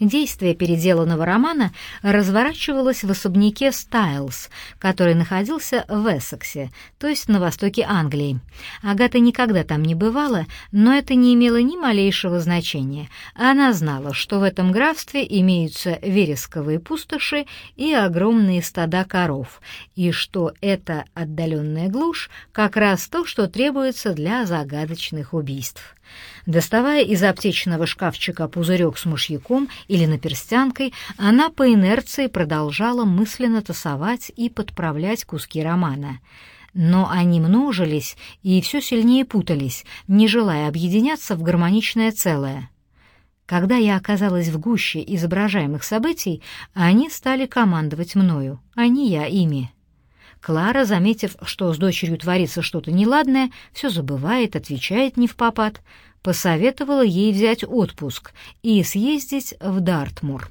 Действие переделанного романа разворачивалось в особняке Стайлс, который находился в Эссексе, то есть на востоке Англии. Агата никогда там не бывала, но это не имело ни малейшего значения. Она знала, что в этом графстве имеются вересковые пустоши и огромные стада коров, и что эта отдаленная глушь как раз то, что требуется для загадочных убийств. Доставая из аптечного шкафчика пузырек с мышьяком или наперстянкой, она по инерции продолжала мысленно тасовать и подправлять куски романа. Но они множились и все сильнее путались, не желая объединяться в гармоничное целое. Когда я оказалась в гуще изображаемых событий, они стали командовать мною, а не я ими. Клара, заметив, что с дочерью творится что-то неладное, все забывает, отвечает не в попад, посоветовала ей взять отпуск и съездить в Дартмур.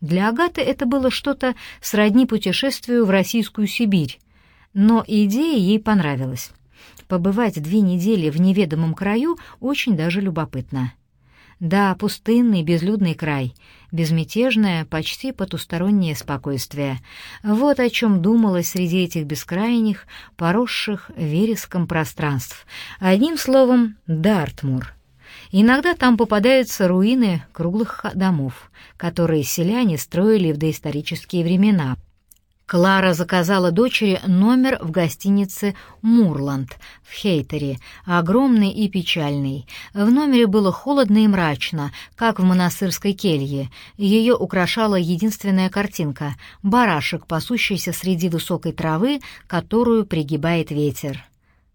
Для Агаты это было что-то сродни путешествию в Российскую Сибирь, но идея ей понравилась. Побывать две недели в неведомом краю очень даже любопытно. Да, пустынный, безлюдный край, безмятежное, почти потустороннее спокойствие. Вот о чем думалось среди этих бескрайних, поросших вереском пространств. Одним словом, Дартмур. Иногда там попадаются руины круглых домов, которые селяне строили в доисторические времена — Клара заказала дочери номер в гостинице «Мурланд» в Хейтере, огромный и печальный. В номере было холодно и мрачно, как в монастырской келье. Ее украшала единственная картинка — барашек, пасущийся среди высокой травы, которую пригибает ветер.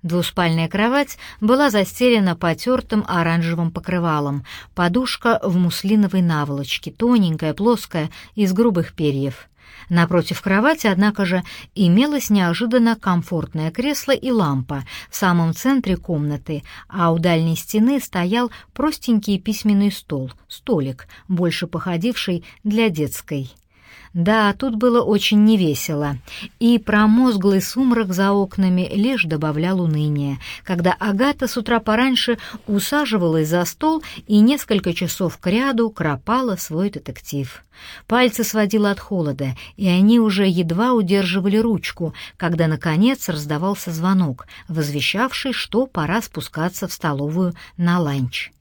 Двуспальная кровать была застелена потертым оранжевым покрывалом, подушка в муслиновой наволочке, тоненькая, плоская, из грубых перьев. Напротив кровати, однако же, имелось неожиданно комфортное кресло и лампа в самом центре комнаты, а у дальней стены стоял простенький письменный стол, столик, больше походивший для детской. Да, тут было очень невесело, и промозглый сумрак за окнами лишь добавлял уныния, когда Агата с утра пораньше усаживалась за стол и несколько часов кряду кропала свой детектив. Пальцы сводило от холода, и они уже едва удерживали ручку, когда, наконец, раздавался звонок, возвещавший, что пора спускаться в столовую на ланч.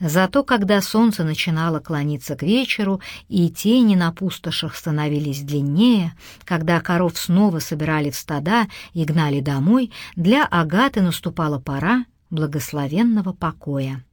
Зато когда солнце начинало клониться к вечеру и тени на пустошах становились длиннее, когда коров снова собирали в стада и гнали домой, для Агаты наступала пора благословенного покоя.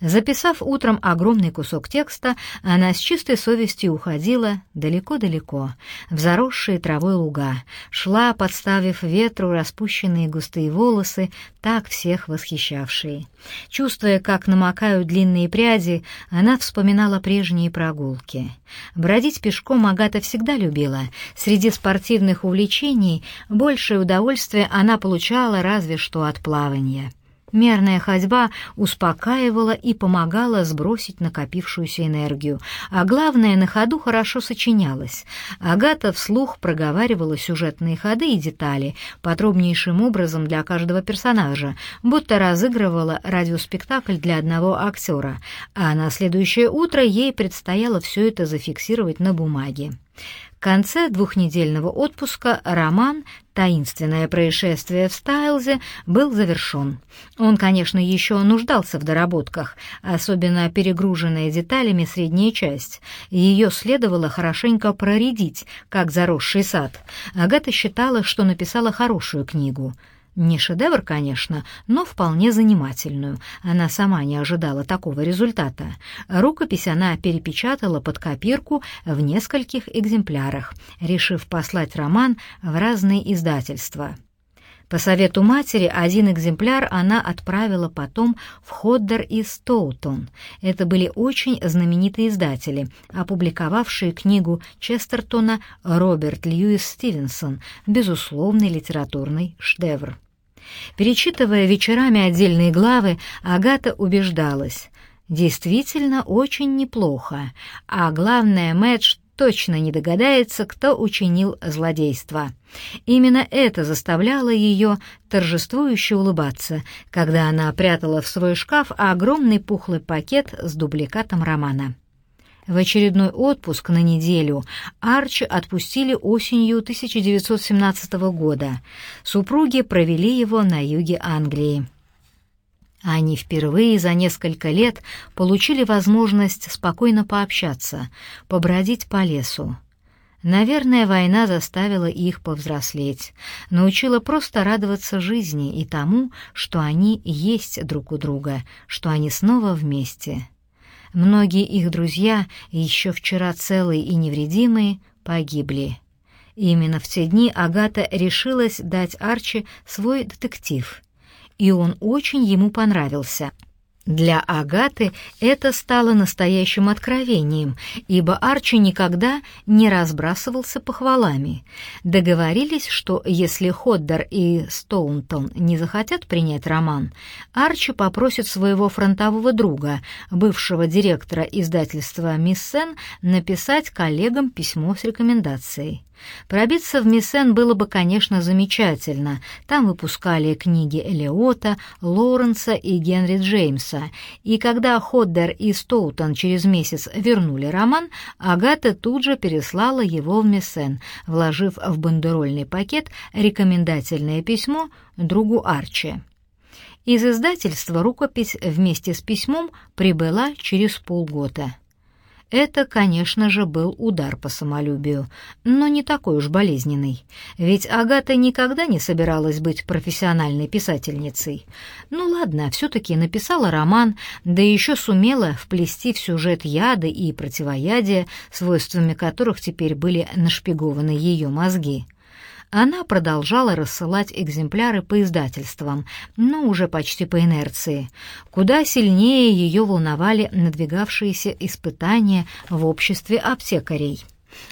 Записав утром огромный кусок текста, она с чистой совестью уходила далеко-далеко, в заросшие травой луга, шла, подставив ветру распущенные густые волосы, так всех восхищавшие. Чувствуя, как намокают длинные пряди, она вспоминала прежние прогулки. Бродить пешком Агата всегда любила. Среди спортивных увлечений большее удовольствие она получала разве что от плавания. Мерная ходьба успокаивала и помогала сбросить накопившуюся энергию, а главное, на ходу хорошо сочинялась. Агата вслух проговаривала сюжетные ходы и детали, подробнейшим образом для каждого персонажа, будто разыгрывала радиоспектакль для одного актера, а на следующее утро ей предстояло все это зафиксировать на бумаге конце двухнедельного отпуска роман «Таинственное происшествие в Стайлзе» был завершен. Он, конечно, еще нуждался в доработках, особенно перегруженная деталями средняя часть. Ее следовало хорошенько проредить, как заросший сад. Агата считала, что написала хорошую книгу — не шедевр, конечно, но вполне занимательную. Она сама не ожидала такого результата. Рукопись она перепечатала под копирку в нескольких экземплярах, решив послать роман в разные издательства. По совету матери один экземпляр она отправила потом в Ходдер и Стоутон. Это были очень знаменитые издатели, опубликовавшие книгу Честертона Роберт Льюис Стивенсон, безусловный литературный шедевр. Перечитывая вечерами отдельные главы, Агата убеждалась. Действительно очень неплохо, а главное, Мэдж точно не догадается, кто учинил злодейство. Именно это заставляло ее торжествующе улыбаться, когда она прятала в свой шкаф огромный пухлый пакет с дубликатом романа. В очередной отпуск на неделю Арчи отпустили осенью 1917 года. Супруги провели его на юге Англии. Они впервые за несколько лет получили возможность спокойно пообщаться, побродить по лесу. Наверное, война заставила их повзрослеть, научила просто радоваться жизни и тому, что они есть друг у друга, что они снова вместе. Многие их друзья, еще вчера целые и невредимые, погибли. Именно в те дни Агата решилась дать Арчи свой детектив, и он очень ему понравился — для Агаты это стало настоящим откровением, ибо Арчи никогда не разбрасывался похвалами. Договорились, что если Ходдер и Стоунтон не захотят принять роман, Арчи попросит своего фронтового друга, бывшего директора издательства «Миссен», написать коллегам письмо с рекомендацией. Пробиться в Миссен было бы, конечно, замечательно. Там выпускали книги Элиота, Лоренса и Генри Джеймса. И когда Ходдер и Стоутон через месяц вернули роман, Агата тут же переслала его в Миссен, вложив в бандерольный пакет рекомендательное письмо другу Арчи. Из издательства рукопись вместе с письмом прибыла через полгода. Это, конечно же, был удар по самолюбию, но не такой уж болезненный, ведь Агата никогда не собиралась быть профессиональной писательницей. Ну ладно, все-таки написала роман, да еще сумела вплести в сюжет яды и противоядия, свойствами которых теперь были нашпигованы ее мозги. Она продолжала рассылать экземпляры по издательствам, но уже почти по инерции. Куда сильнее ее волновали надвигавшиеся испытания в обществе аптекарей.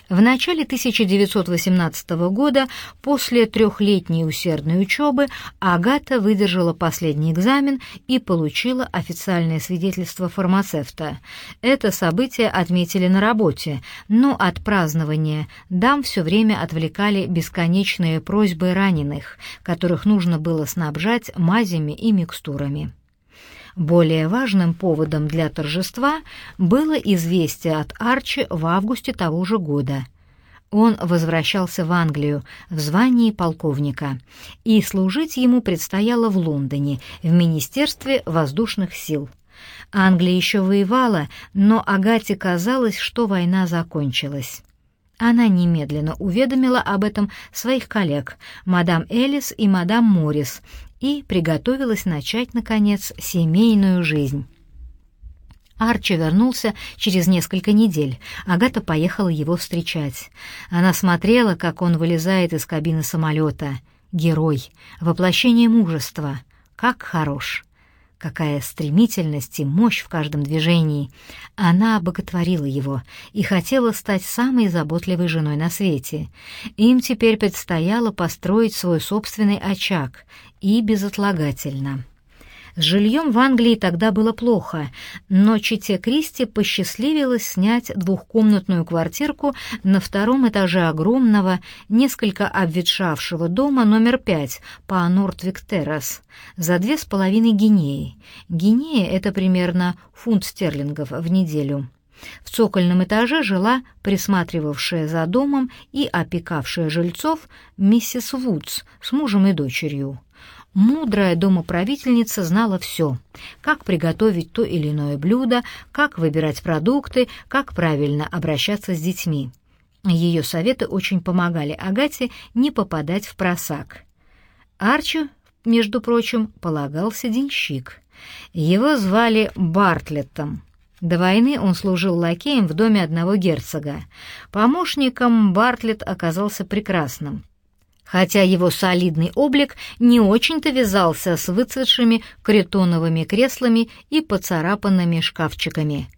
В начале 1918 года, после трехлетней усердной учебы, Агата выдержала последний экзамен и получила официальное свидетельство фармацевта. Это событие отметили на работе, но от празднования дам все время отвлекали бесконечные просьбы раненых, которых нужно было снабжать мазями и микстурами. Более важным поводом для торжества было известие от Арчи в августе того же года. Он возвращался в Англию в звании полковника, и служить ему предстояло в Лондоне, в Министерстве воздушных сил. Англия еще воевала, но Агате казалось, что война закончилась. Она немедленно уведомила об этом своих коллег, мадам Элис и мадам Моррис, и приготовилась начать, наконец, семейную жизнь. Арчи вернулся через несколько недель. Агата поехала его встречать. Она смотрела, как он вылезает из кабины самолета. Герой, воплощение мужества. Как хорош. Какая стремительность и мощь в каждом движении. Она боготворила его и хотела стать самой заботливой женой на свете. Им теперь предстояло построить свой собственный очаг, и безотлагательно. С жильем в Англии тогда было плохо, но чите Кристи посчастливилось снять двухкомнатную квартирку на втором этаже огромного, несколько обветшавшего дома номер пять по Нортвик-Террас за две с половиной гинеи. Гинея — это примерно фунт стерлингов в неделю. В цокольном этаже жила присматривавшая за домом и опекавшая жильцов миссис Вудс с мужем и дочерью. Мудрая домоправительница знала все. Как приготовить то или иное блюдо, как выбирать продукты, как правильно обращаться с детьми. Ее советы очень помогали Агате не попадать в просак. Арчи, между прочим, полагался денщик. Его звали Бартлеттом. До войны он служил лакеем в доме одного герцога. Помощником Бартлетт оказался прекрасным хотя его солидный облик не очень-то вязался с выцветшими кретоновыми креслами и поцарапанными шкафчиками.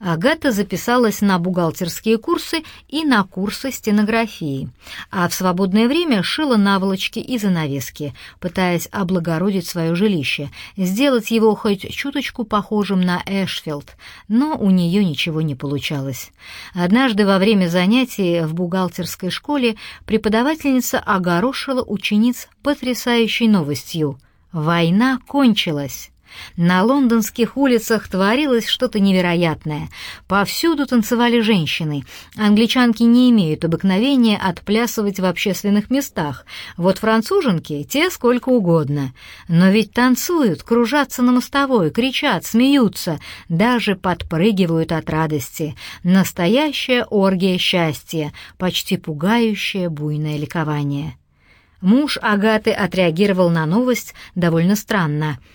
Агата записалась на бухгалтерские курсы и на курсы стенографии, а в свободное время шила наволочки и занавески, пытаясь облагородить свое жилище, сделать его хоть чуточку похожим на Эшфилд, но у нее ничего не получалось. Однажды во время занятий в бухгалтерской школе преподавательница огорошила учениц потрясающей новостью. Война кончилась. На лондонских улицах творилось что-то невероятное. Повсюду танцевали женщины. Англичанки не имеют обыкновения отплясывать в общественных местах. Вот француженки — те сколько угодно. Но ведь танцуют, кружатся на мостовой, кричат, смеются, даже подпрыгивают от радости. Настоящая оргия счастья, почти пугающее буйное ликование. Муж Агаты отреагировал на новость довольно странно —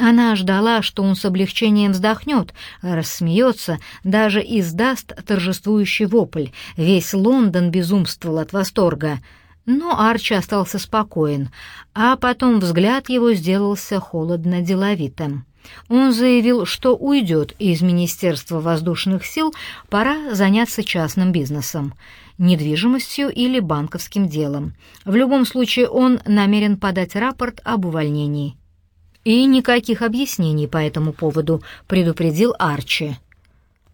она ждала, что он с облегчением вздохнет, рассмеется, даже издаст торжествующий вопль. Весь Лондон безумствовал от восторга. Но Арчи остался спокоен, а потом взгляд его сделался холодно-деловитым. Он заявил, что уйдет из Министерства воздушных сил, пора заняться частным бизнесом, недвижимостью или банковским делом. В любом случае он намерен подать рапорт об увольнении. «И никаких объяснений по этому поводу», — предупредил Арчи.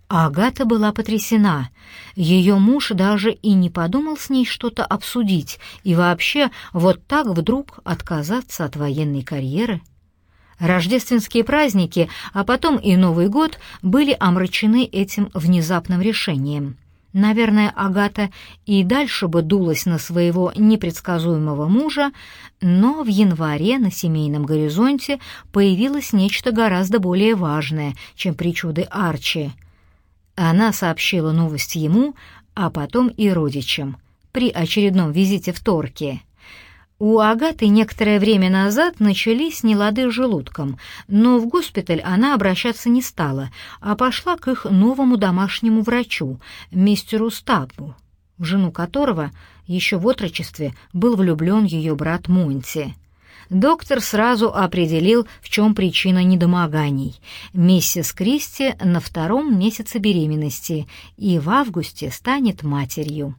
Агата была потрясена. Ее муж даже и не подумал с ней что-то обсудить и вообще вот так вдруг отказаться от военной карьеры. Рождественские праздники, а потом и Новый год были омрачены этим внезапным решением. Наверное, Агата и дальше бы дулась на своего непредсказуемого мужа, но в январе на семейном горизонте появилось нечто гораздо более важное, чем причуды Арчи. Она сообщила новость ему, а потом и родичам, при очередном визите в Торке. У Агаты некоторое время назад начались нелады с желудком, но в госпиталь она обращаться не стала, а пошла к их новому домашнему врачу, мистеру Стабу, в жену которого еще в отрочестве был влюблен ее брат Монти. Доктор сразу определил, в чем причина недомоганий. Миссис Кристи на втором месяце беременности и в августе станет матерью.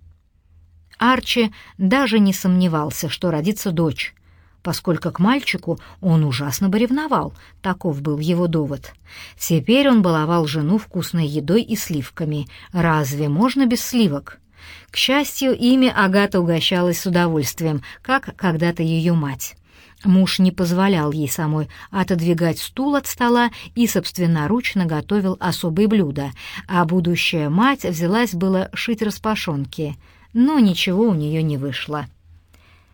Арчи даже не сомневался, что родится дочь, поскольку к мальчику он ужасно бы ревновал, таков был его довод. Теперь он баловал жену вкусной едой и сливками. Разве можно без сливок? К счастью, ими Агата угощалась с удовольствием, как когда-то ее мать. Муж не позволял ей самой отодвигать стул от стола и собственноручно готовил особые блюда, а будущая мать взялась было шить распашонки — но ничего у нее не вышло.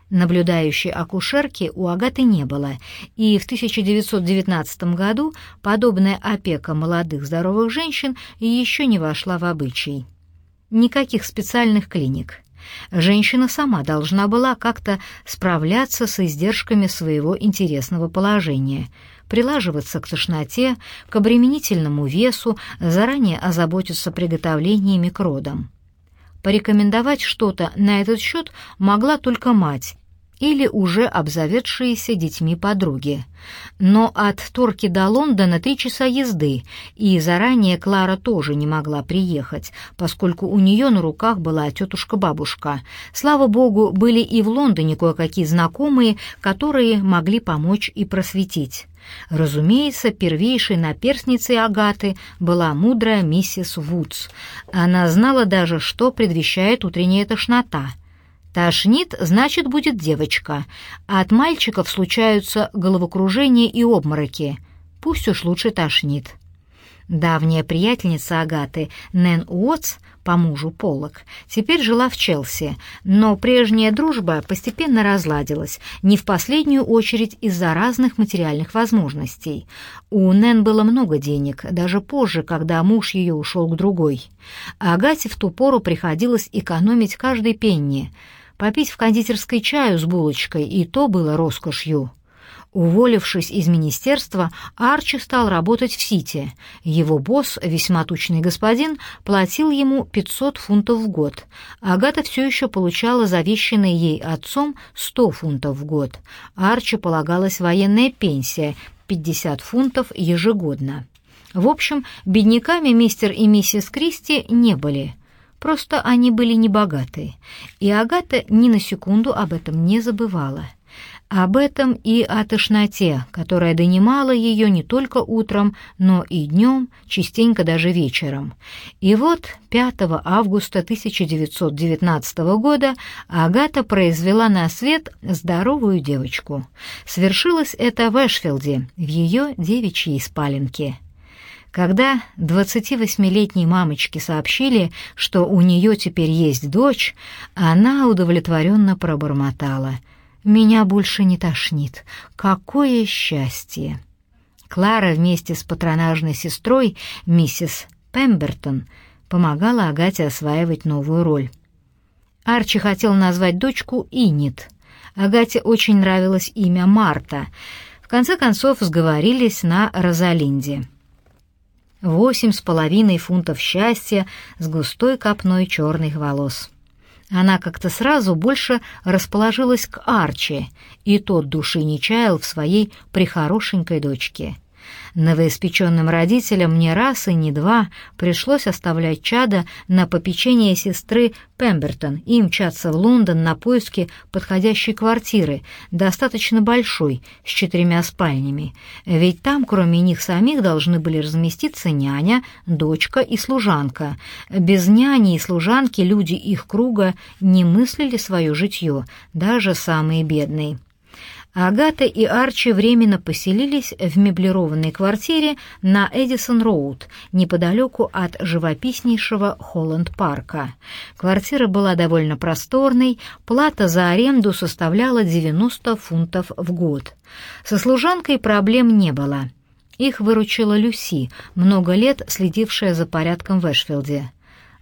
Наблюдающей акушерки у Агаты не было, и в 1919 году подобная опека молодых здоровых женщин еще не вошла в обычай. Никаких специальных клиник. Женщина сама должна была как-то справляться с издержками своего интересного положения, прилаживаться к тошноте, к обременительному весу, заранее озаботиться приготовлениями к родам. Порекомендовать что-то на этот счет могла только мать или уже обзаведшиеся детьми подруги. Но от Торки до Лондона три часа езды, и заранее Клара тоже не могла приехать, поскольку у нее на руках была тетушка-бабушка. Слава богу, были и в Лондоне кое-какие знакомые, которые могли помочь и просветить. Разумеется, первейшей наперстницей Агаты была мудрая миссис Вудс. Она знала даже, что предвещает утренняя тошнота. Тошнит, значит, будет девочка, а от мальчиков случаются головокружения и обмороки. Пусть уж лучше тошнит. Давняя приятельница Агаты, Нэн Уотс, по мужу Поллок, теперь жила в Челси, но прежняя дружба постепенно разладилась, не в последнюю очередь из-за разных материальных возможностей. У Нэн было много денег, даже позже, когда муж ее ушел к другой. А Агате в ту пору приходилось экономить каждый пенни. Попить в кондитерской чаю с булочкой, и то было роскошью. Уволившись из министерства, Арчи стал работать в Сити. Его босс, весьма тучный господин, платил ему 500 фунтов в год. Агата все еще получала завещанные ей отцом 100 фунтов в год. Арчи полагалась военная пенсия — 50 фунтов ежегодно. В общем, бедняками мистер и миссис Кристи не были. Просто они были небогаты. И Агата ни на секунду об этом не забывала — Об этом и о тошноте, которая донимала ее не только утром, но и днем, частенько даже вечером. И вот 5 августа 1919 года Агата произвела на свет здоровую девочку. Свершилось это в Эшфилде, в ее девичьей спаленке. Когда 28-летней мамочке сообщили, что у нее теперь есть дочь, она удовлетворенно пробормотала — меня больше не тошнит. Какое счастье! Клара вместе с патронажной сестрой, миссис Пембертон, помогала Агате осваивать новую роль. Арчи хотел назвать дочку Инит. Агате очень нравилось имя Марта. В конце концов сговорились на Розалинде. Восемь с половиной фунтов счастья с густой копной черных волос. Она как-то сразу больше расположилась к Арчи, и тот души не чаял в своей прихорошенькой дочке. Новоиспеченным родителям не раз и не два пришлось оставлять чада на попечение сестры Пембертон и мчаться в Лондон на поиски подходящей квартиры, достаточно большой, с четырьмя спальнями. Ведь там, кроме них самих, должны были разместиться няня, дочка и служанка. Без няни и служанки люди их круга не мыслили свое житье, даже самые бедные. Агата и Арчи временно поселились в меблированной квартире на Эдисон-Роуд, неподалеку от живописнейшего Холланд-парка. Квартира была довольно просторной, плата за аренду составляла 90 фунтов в год. Со служанкой проблем не было. Их выручила Люси, много лет следившая за порядком в Эшфилде.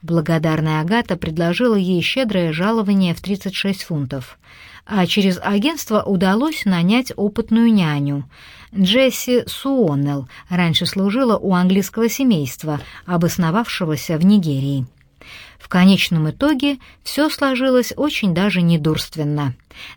Благодарная Агата предложила ей щедрое жалование в 36 фунтов — а через агентство удалось нанять опытную няню. Джесси Суоннелл раньше служила у английского семейства, обосновавшегося в Нигерии. В конечном итоге все сложилось очень даже недурственно.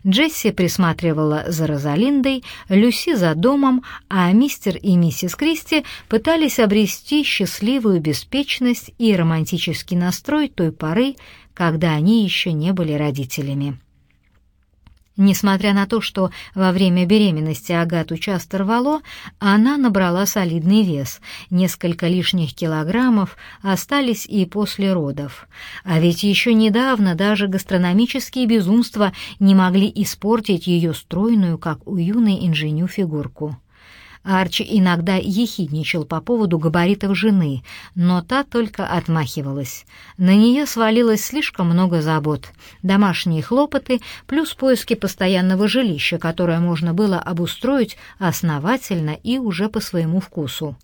Джесси присматривала за Розалиндой, Люси за домом, а мистер и миссис Кристи пытались обрести счастливую беспечность и романтический настрой той поры, когда они еще не были родителями. Несмотря на то, что во время беременности Агату часто рвало, она набрала солидный вес. Несколько лишних килограммов остались и после родов. А ведь еще недавно даже гастрономические безумства не могли испортить ее стройную, как у юной инженю, фигурку. Арчи иногда ехидничал по поводу габаритов жены, но та только отмахивалась. На нее свалилось слишком много забот. Домашние хлопоты, плюс поиски постоянного жилища, которое можно было обустроить основательно и уже по своему вкусу.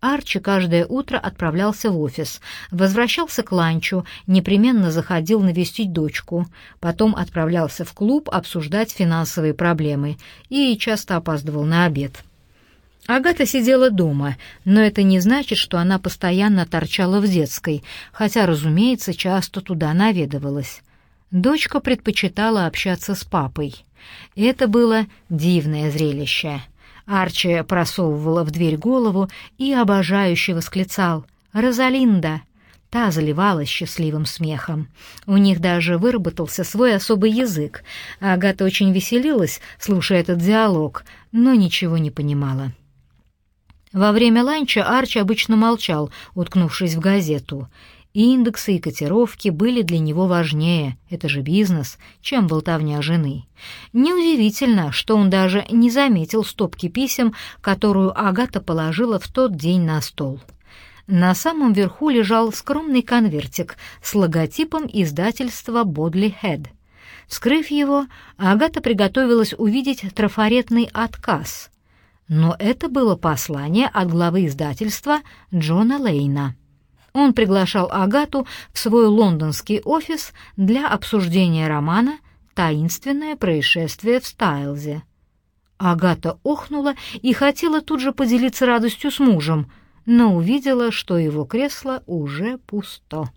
Арчи каждое утро отправлялся в офис, возвращался к ланчу, непременно заходил навестить дочку, потом отправлялся в клуб обсуждать финансовые проблемы и часто опаздывал на обед. Агата сидела дома, но это не значит, что она постоянно торчала в детской, хотя, разумеется, часто туда наведывалась. Дочка предпочитала общаться с папой. Это было дивное зрелище. Арчи просовывала в дверь голову и обожающе восклицал «Розалинда!». Та заливалась счастливым смехом. У них даже выработался свой особый язык. Агата очень веселилась, слушая этот диалог, но ничего не понимала. Во время ланча Арчи обычно молчал, уткнувшись в газету. Индексы и котировки были для него важнее, это же бизнес, чем болтовня жены. Неудивительно, что он даже не заметил стопки писем, которую Агата положила в тот день на стол. На самом верху лежал скромный конвертик с логотипом издательства «Бодли Хед». Вскрыв его, Агата приготовилась увидеть трафаретный отказ — но это было послание от главы издательства Джона Лейна. Он приглашал Агату в свой лондонский офис для обсуждения романа «Таинственное происшествие в Стайлзе». Агата охнула и хотела тут же поделиться радостью с мужем, но увидела, что его кресло уже пусто.